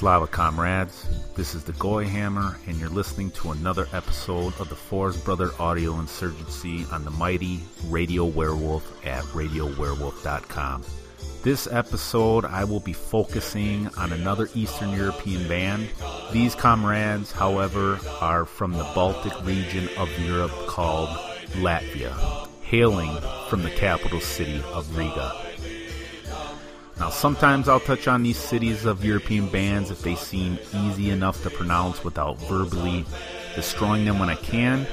Slava comrades. This is the Goy Hammer, and you're listening to another episode of the Forest Brother Audio Insurgency on the mighty Radio Wehrwolf at RadioWehrwolf.com. This episode, I will be focusing on another Eastern European band. These comrades, however, are from the Baltic region of Europe called Latvia, hailing from the capital city of Riga. Sometimes I'll touch on these cities of European bands if they seem easy enough to pronounce without verbally destroying them when I can.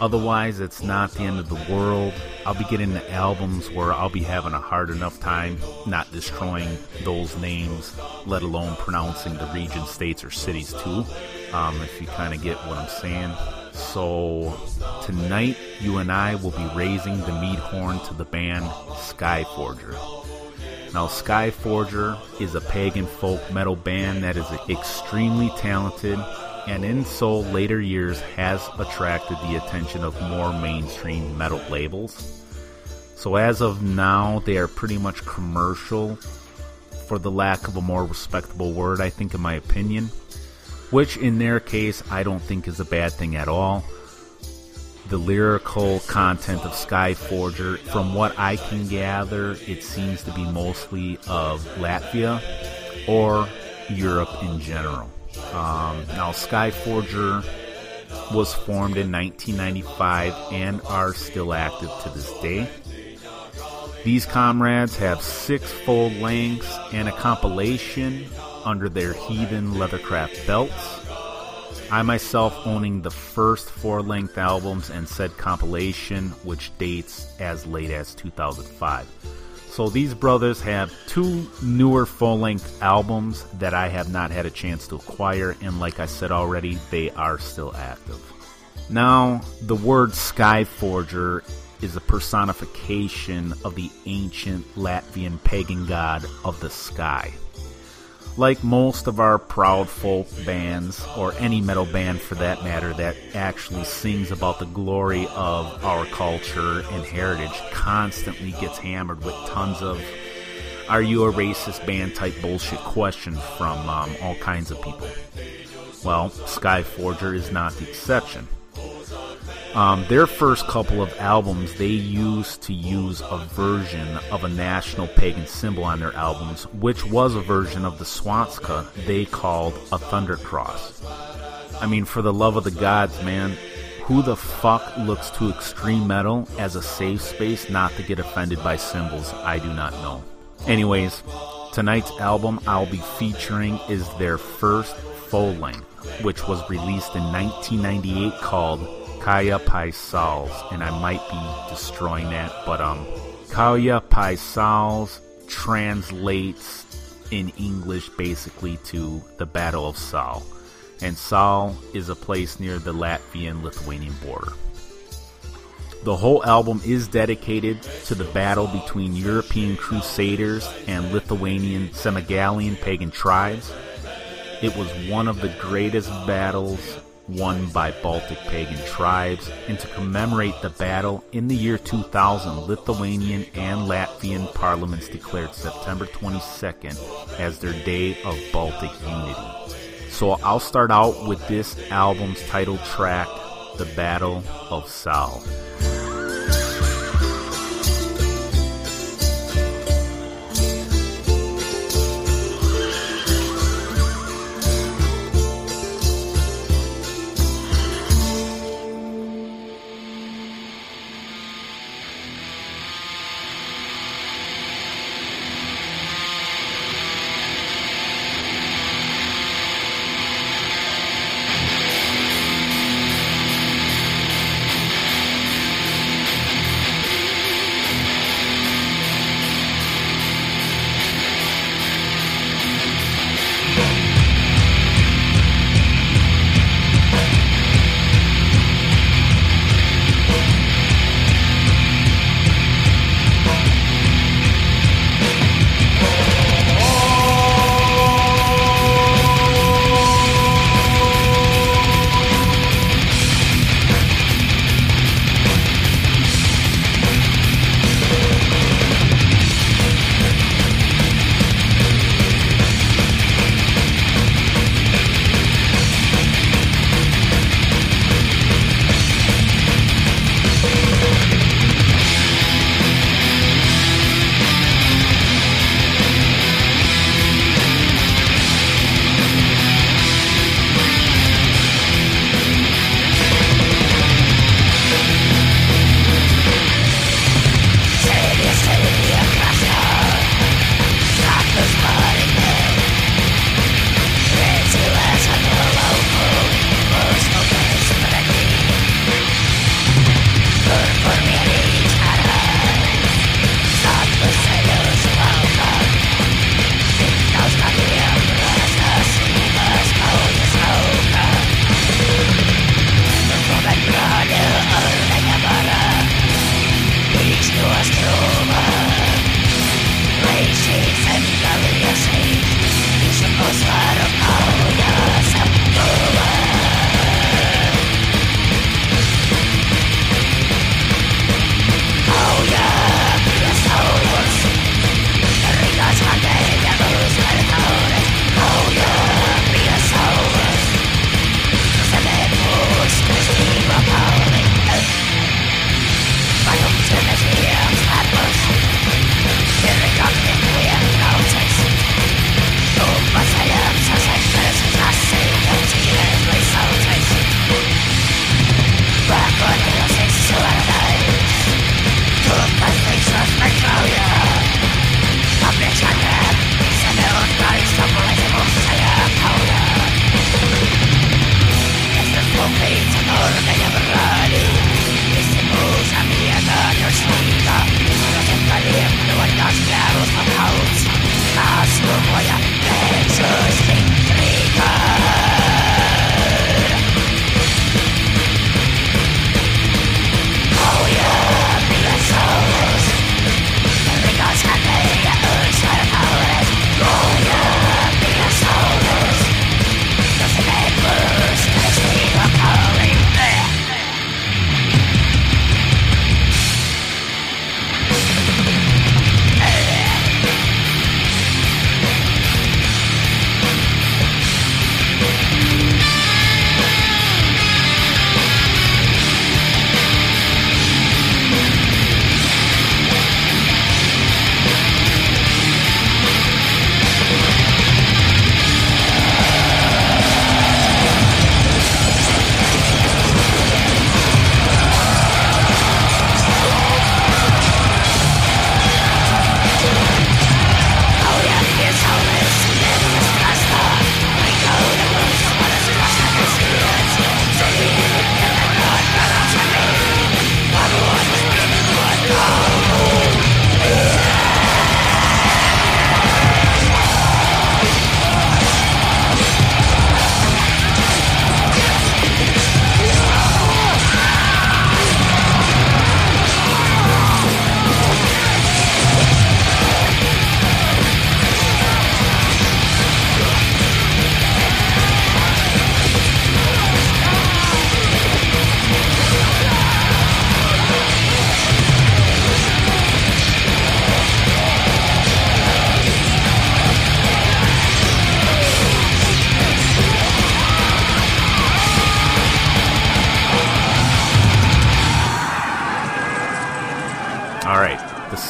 Otherwise, it's not the end of the world. I'll be getting the albums where I'll be having a hard enough time not destroying those names, let alone pronouncing the region, states, or cities too, um, if you kind of get what I'm saying. So, tonight, you and I will be raising the mead horn to the band Skyforger. Now, Skyforger is a pagan folk metal band that is extremely talented and in so later years has attracted the attention of more mainstream metal labels. So, as of now, they are pretty much commercial, for the lack of a more respectable word, I think, in my opinion, which in their case, I don't think is a bad thing at all the lyrical content of Skyforger. From what I can gather, it seems to be mostly of Latvia or Europe in general. Um, now, Skyforger was formed in 1995 and are still active to this day. These comrades have six full lengths and a compilation under their Heathen Leathercraft belts. I myself owning the first four length albums and said compilation, which dates as late as 2005. So these brothers have two newer full length albums that I have not had a chance to acquire, and like I said already, they are still active. Now, the word Skyforger is a personification of the ancient Latvian pagan god of the sky. Like most of our proud folk bands, or any metal band for that matter, that actually sings about the glory of our culture and heritage, constantly gets hammered with tons of are you a racist band type bullshit questions from um, all kinds of people. Well, Skyforger is not the exception. Um, their first couple of albums, they used to use a version of a national pagan symbol on their albums, which was a version of the swastika they called a thunder cross. I mean, for the love of the gods, man, who the fuck looks to extreme metal as a safe space not to get offended by symbols? I do not know. Anyways, tonight's album I'll be featuring is their first full length, which was released in 1998 called Kaya Paisals, and I might be destroying that, but um, Kaya Paisals translates in English basically to the Battle of Sal, and Sal is a place near the Latvian-Lithuanian border. The whole album is dedicated to the battle between European crusaders and Lithuanian Semigalian pagan tribes. It was one of the greatest battles won by Baltic pagan tribes, and to commemorate the battle in the year 2000, Lithuanian and Latvian parliaments declared September 22nd as their day of Baltic unity. So I'll start out with this album's title track, The Battle of Sal.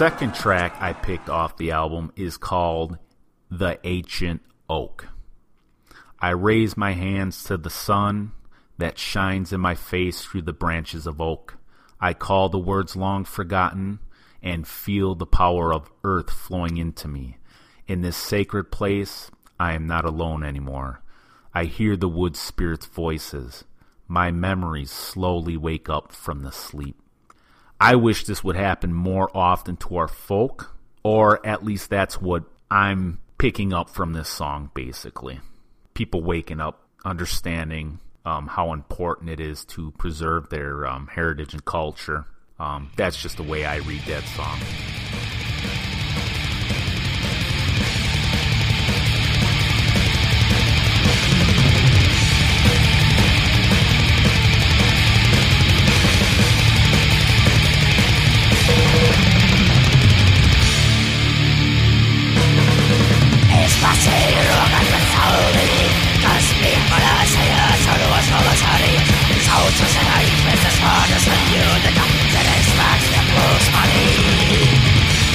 Second track I picked off the album is called The Ancient Oak. I raise my hands to the sun that shines in my face through the branches of oak. I call the words long forgotten and feel the power of earth flowing into me. In this sacred place, I am not alone anymore. I hear the wood spirit's voices. My memories slowly wake up from the sleep. I wish this would happen more often to our folk, or at least that's what I'm picking up from this song, basically. People waking up, understanding um, how important it is to preserve their um, heritage and culture. Um, that's just the way I read that song. Others review the satisfaction plus money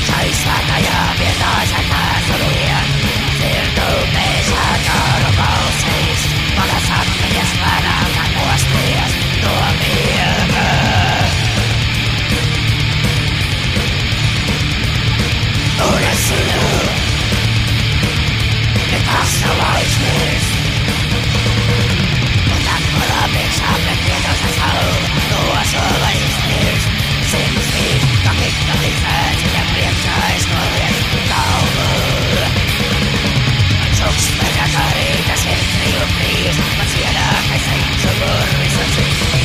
Chase and the obvious and that's the end Fear no measure, God of all saints But the sun is bad and the most fears No mirror Uresulu It has the right Please, let's get a high side, so we're researching.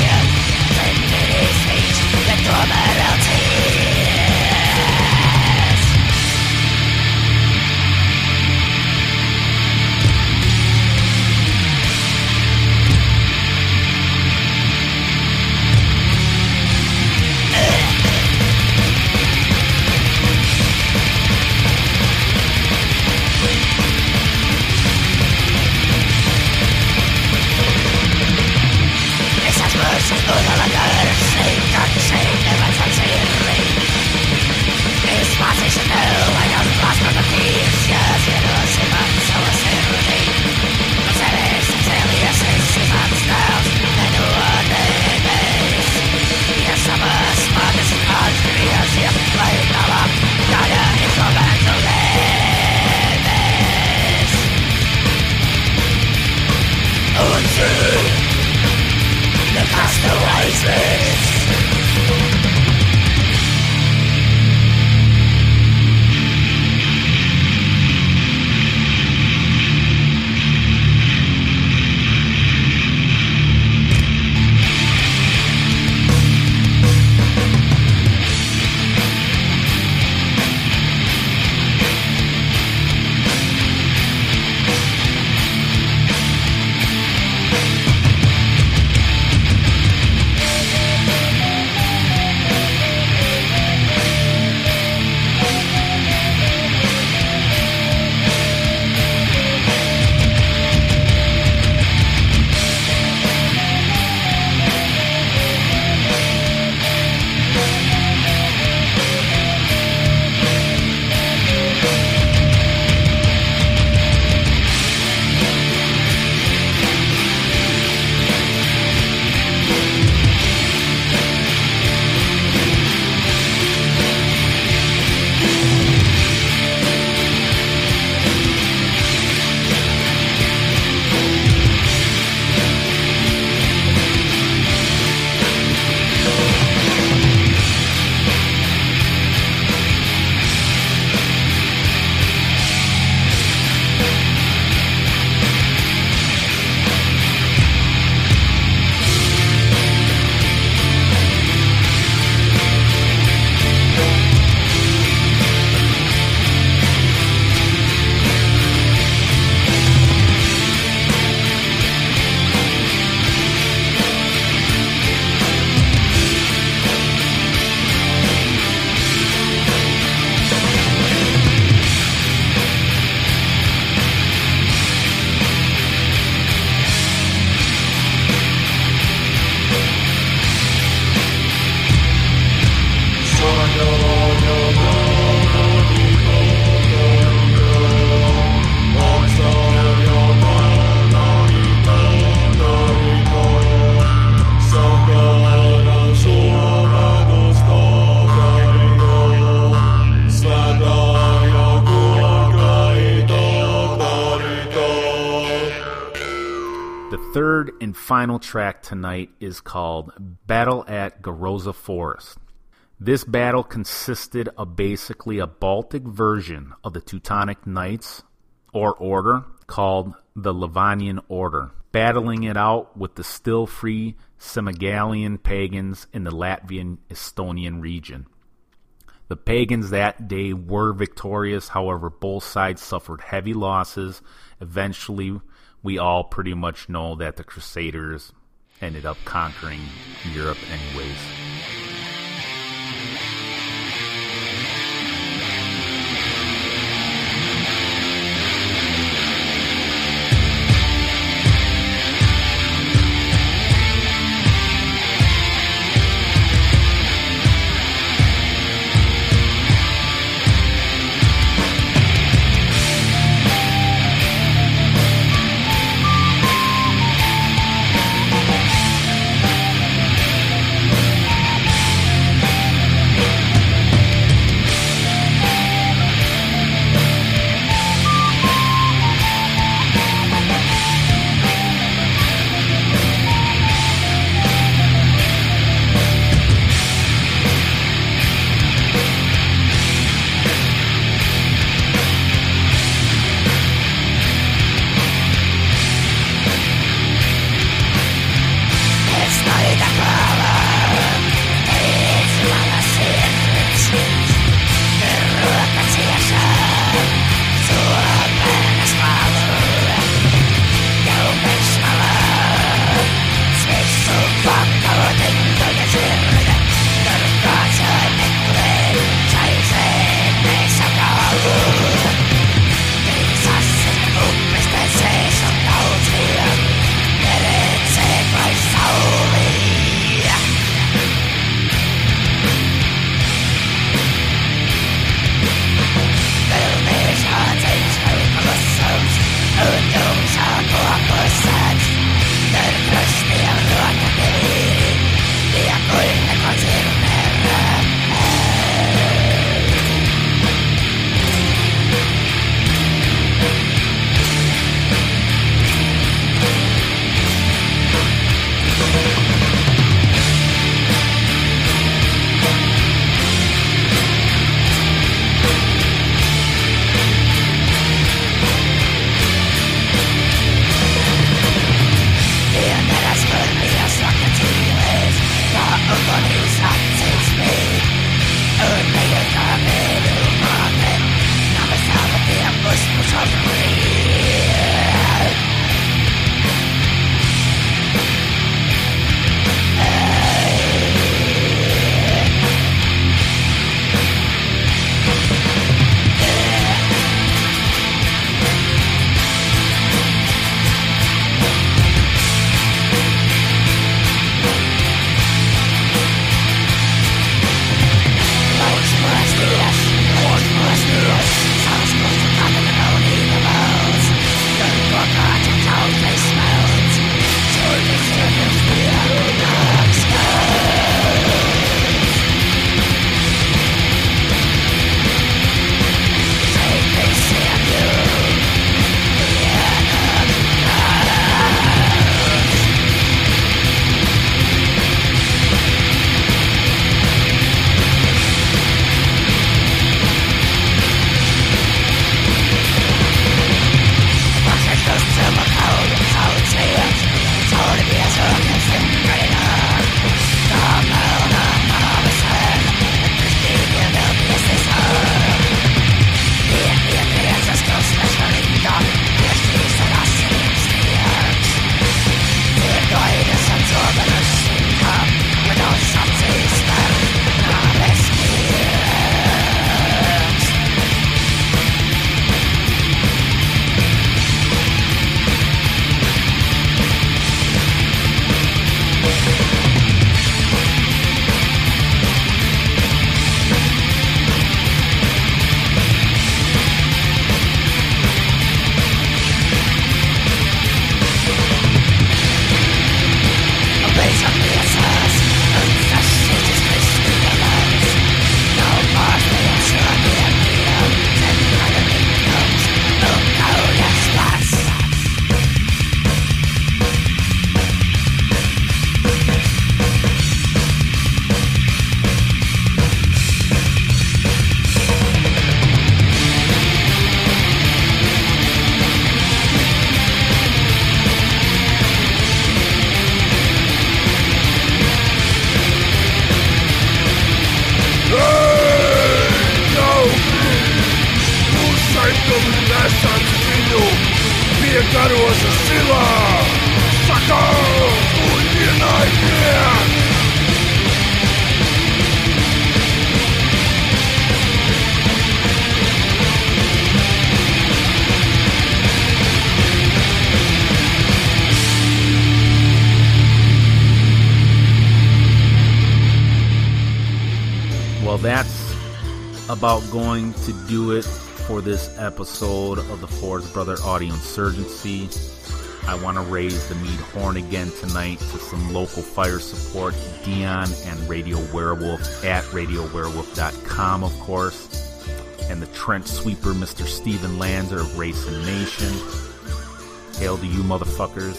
Final track tonight is called Battle at Garoza Forest. This battle consisted of basically a Baltic version of the Teutonic Knights or order called the Livonian Order, battling it out with the still free Semigalian pagans in the Latvian Estonian region. The pagans that day were victorious, however, both sides suffered heavy losses. Eventually, we all pretty much know that the Crusaders ended up conquering Europe, anyways. To do it for this episode of the Forest Brother Audio Insurgency. I want to raise the mead horn again tonight to some local fire support, Dion and Radio Wehrwolf at RadioWehrwolf.com, of course, and the trench sweeper, Mr. Steven Lanzer of Racing Nation. Hail to you, motherfuckers.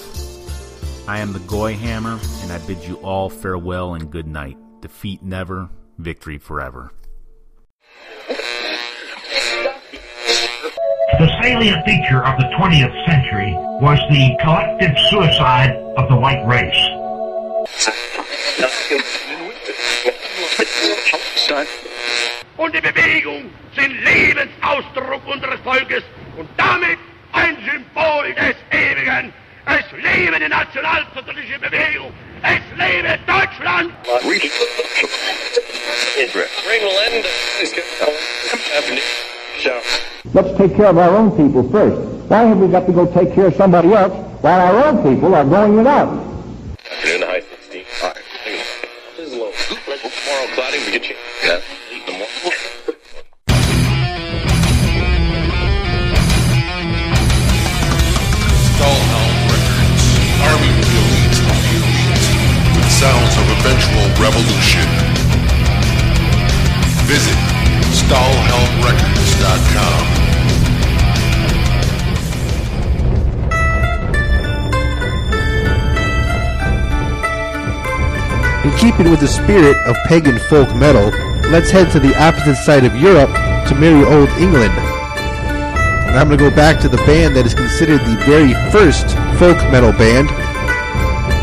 I am the Goy Hammer, and I bid you all farewell and good night. Defeat never, victory forever. Salient feature of the 20th century was the collective suicide of the white race. Und die Bewegung sind Lebensausdruck unseres Volkes und damit ein Symbol des Ewigen. Es lebe die nationalsozialistische Bewegung. Es lebe Deutschland. Let's take care of our own people first. Why have we got to go take care of somebody else while our own people are going without? Afternoon, high 60. All right. This is low. Moral clouding, we get you. Yeah. The more- Stahlhelm Records, Army of the Elite the Elite, with sounds of eventual revolution. Visit StahlhelmRecords.com. In keeping with the spirit of pagan folk metal, let's head to the opposite side of Europe to merry old England. And I'm going to go back to the band that is considered the very first folk metal band.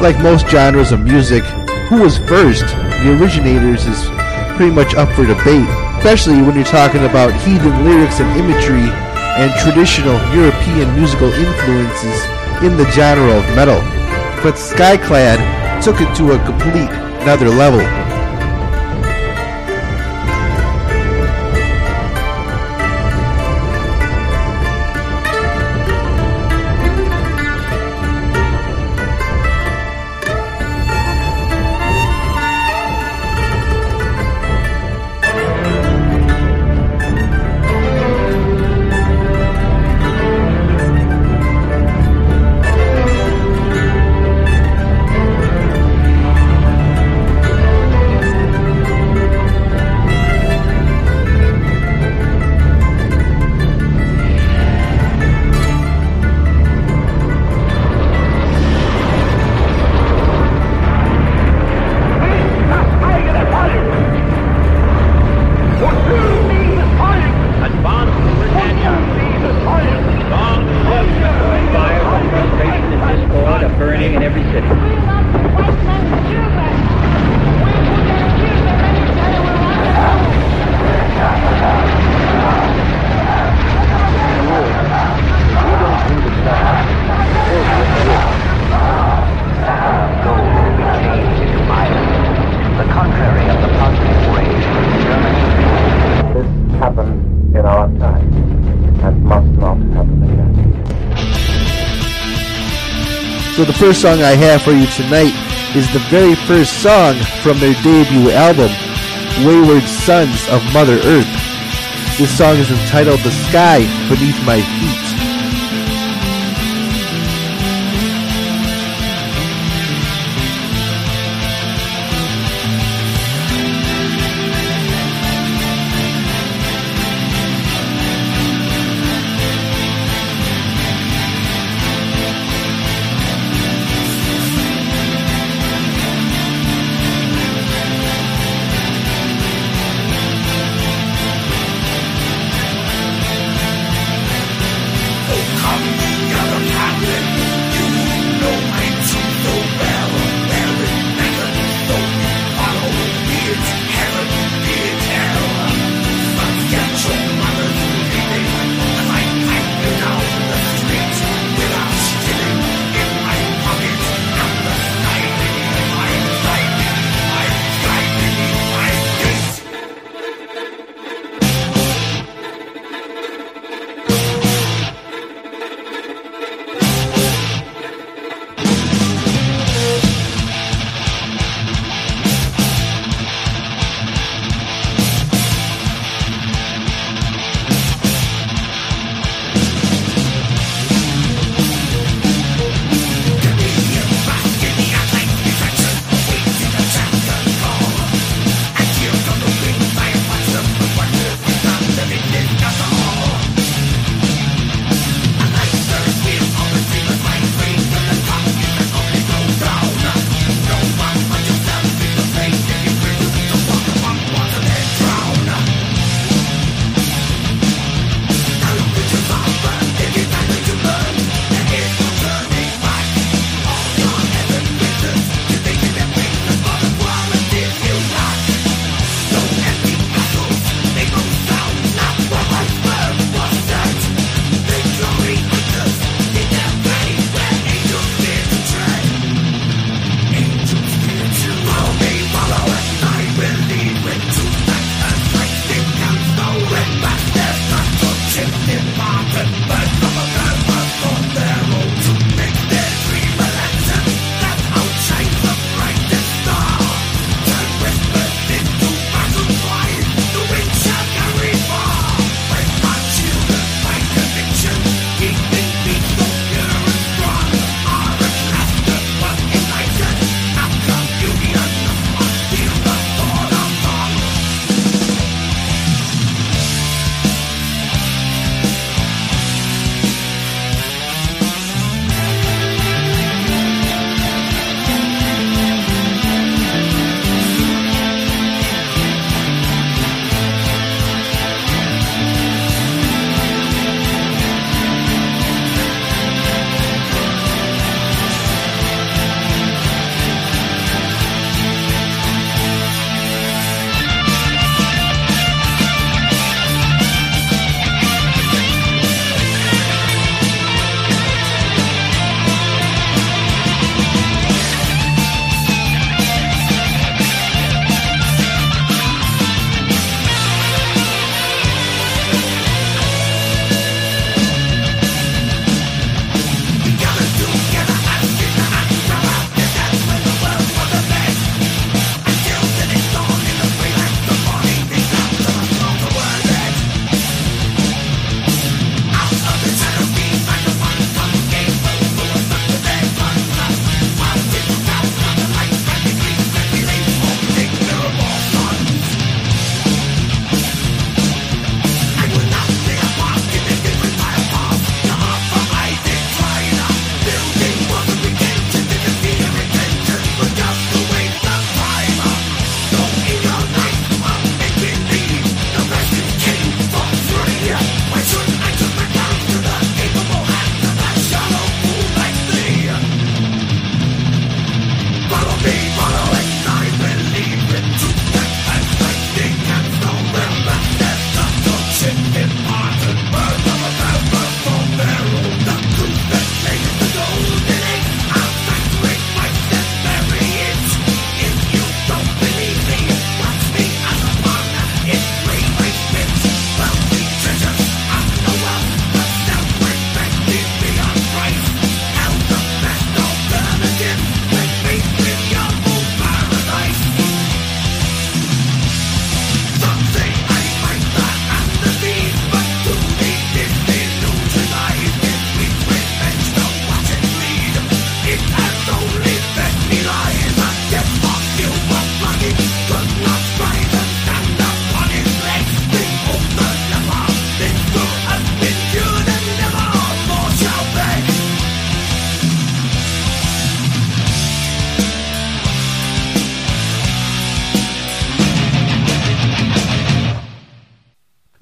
Like most genres of music, who was first, the originators is pretty much up for debate, especially when you're talking about heathen lyrics and imagery and traditional European musical influences in the genre of metal. But Skyclad took it to a complete another level. In our time and must not happen again. So the first song I have for you tonight is the very first song from their debut album, Wayward Sons of Mother Earth. This song is entitled The Sky Beneath My Feet.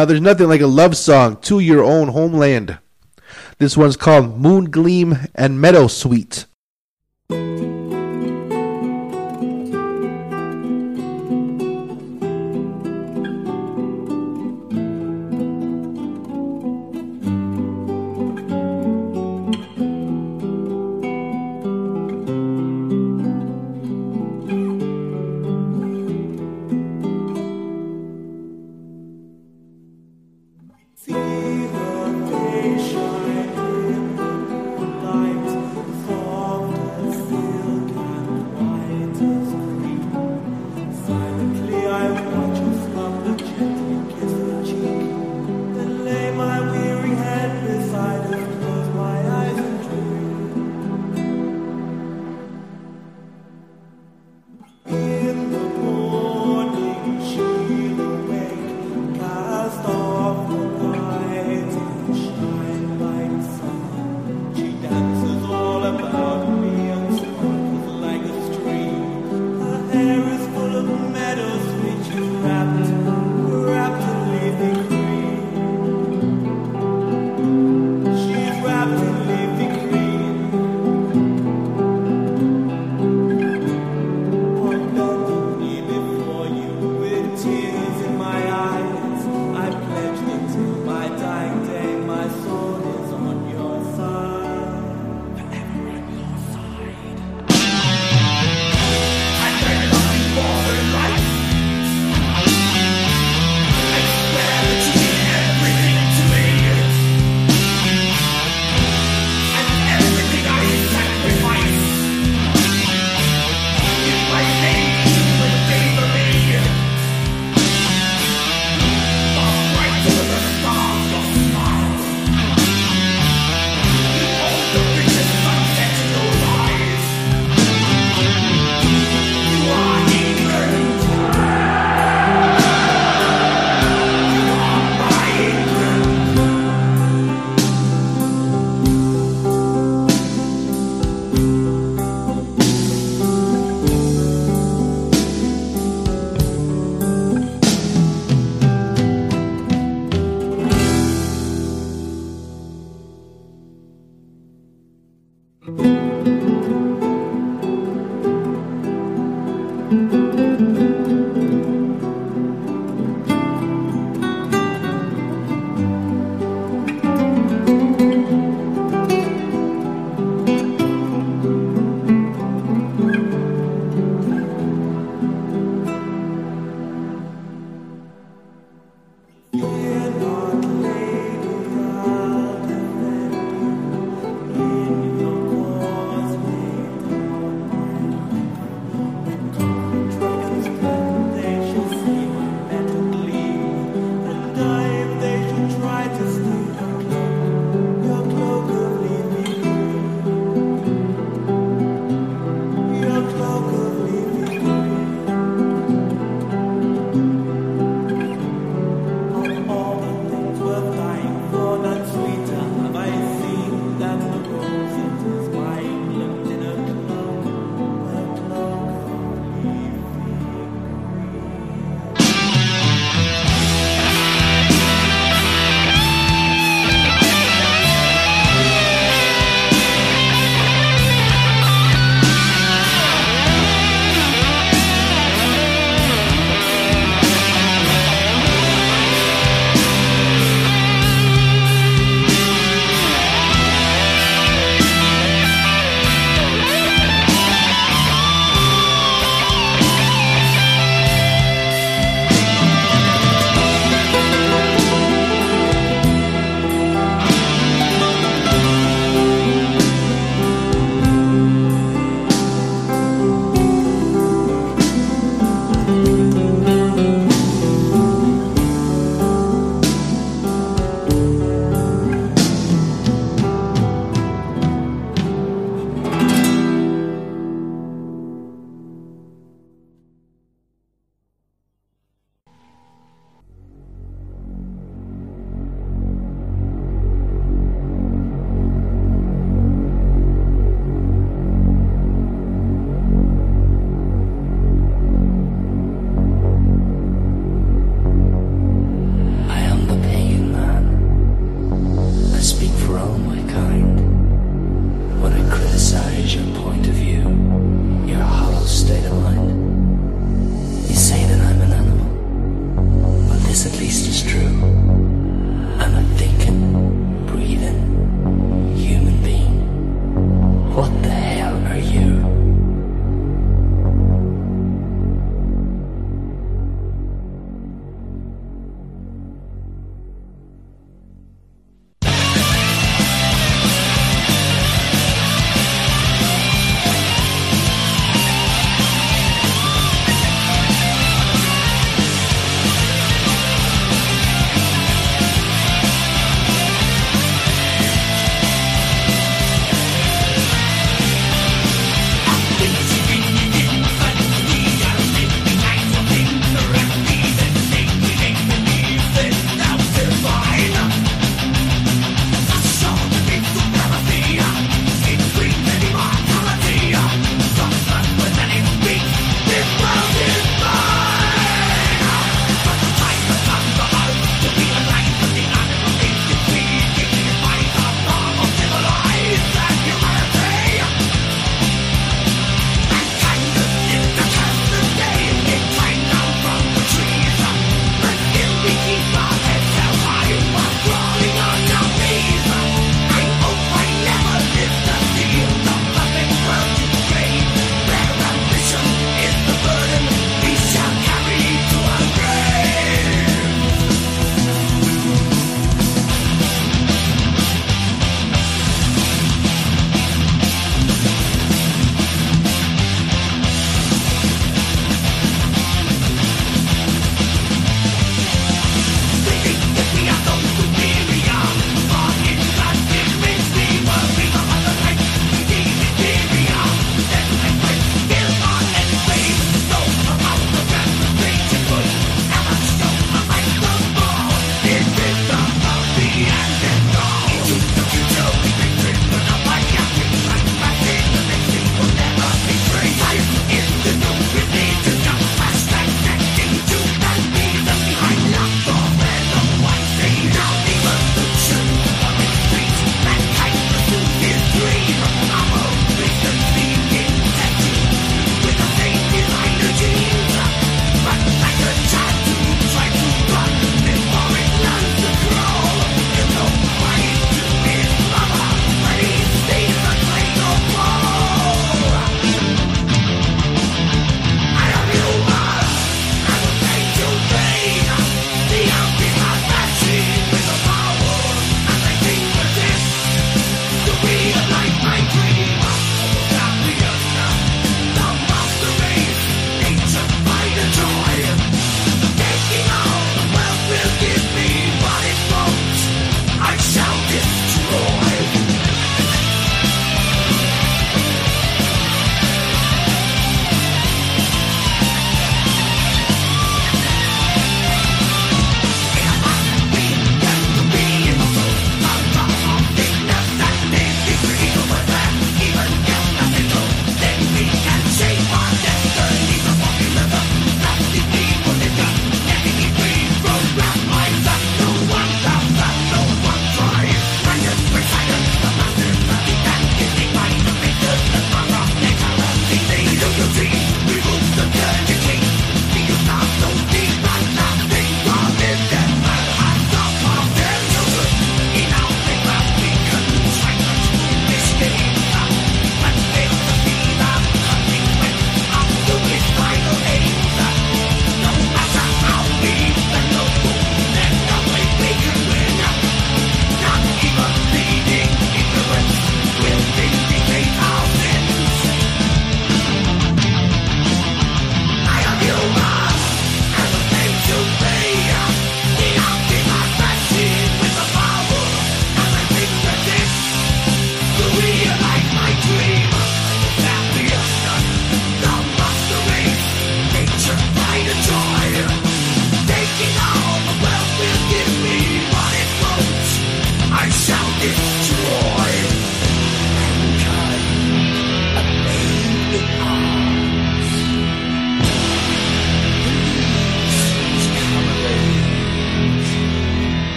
Now, there's nothing like a love song to your own homeland. This one's called Moon Gleam and Meadow Sweet.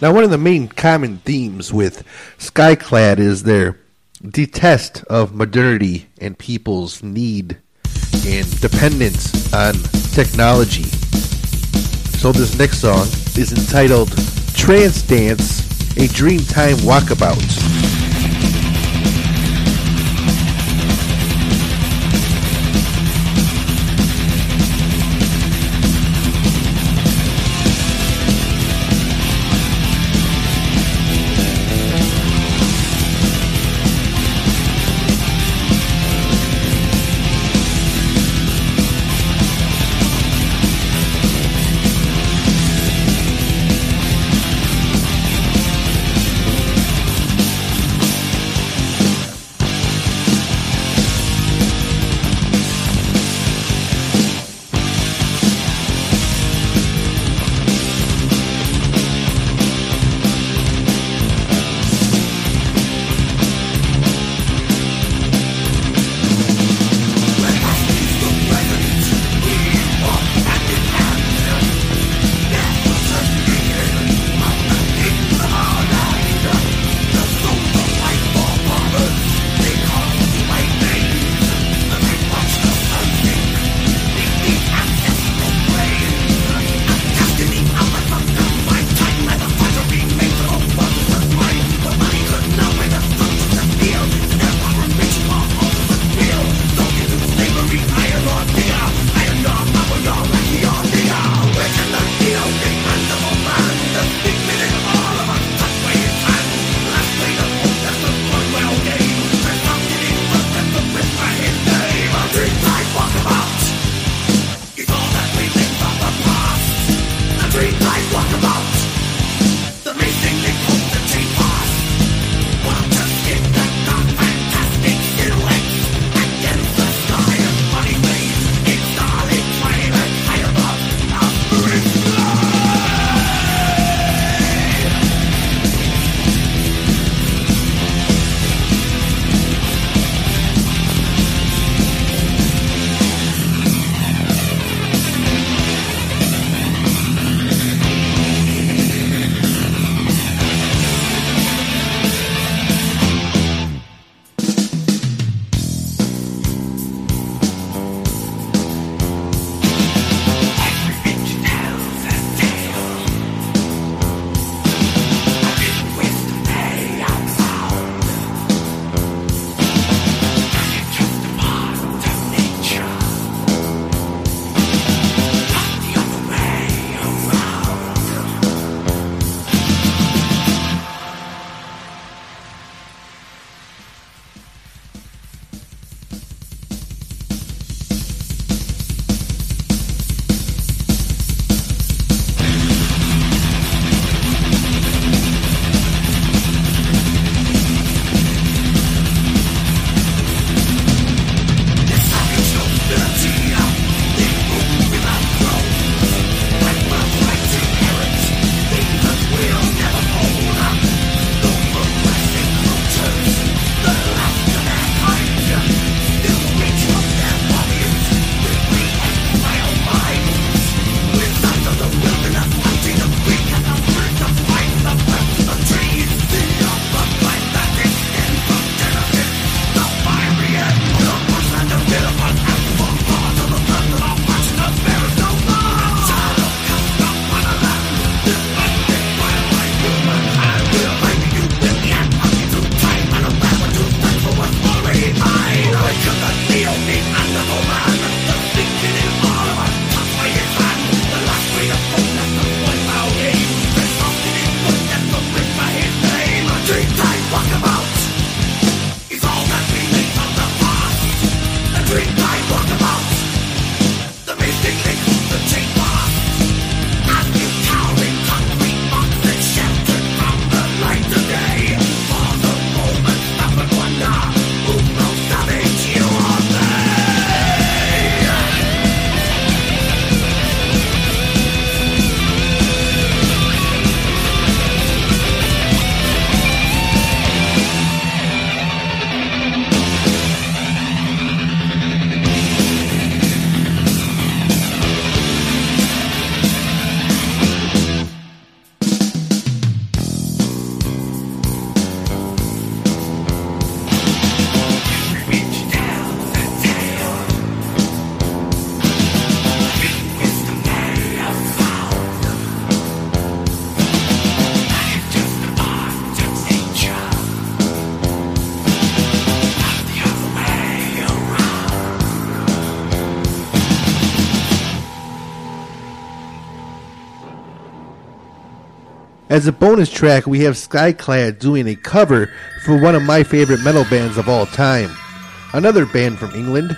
Now, one of the main common themes with Skyclad is their detest of modernity and people's need and dependence on technology. So, this next song is entitled Trance Dance A Dreamtime Walkabout. As a bonus track, we have Skyclad doing a cover for one of my favorite metal bands of all time. Another band from England,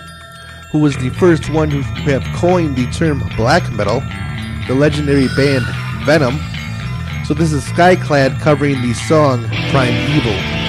who was the first one to have coined the term black metal, the legendary band Venom. So this is Skyclad covering the song Prime Evil.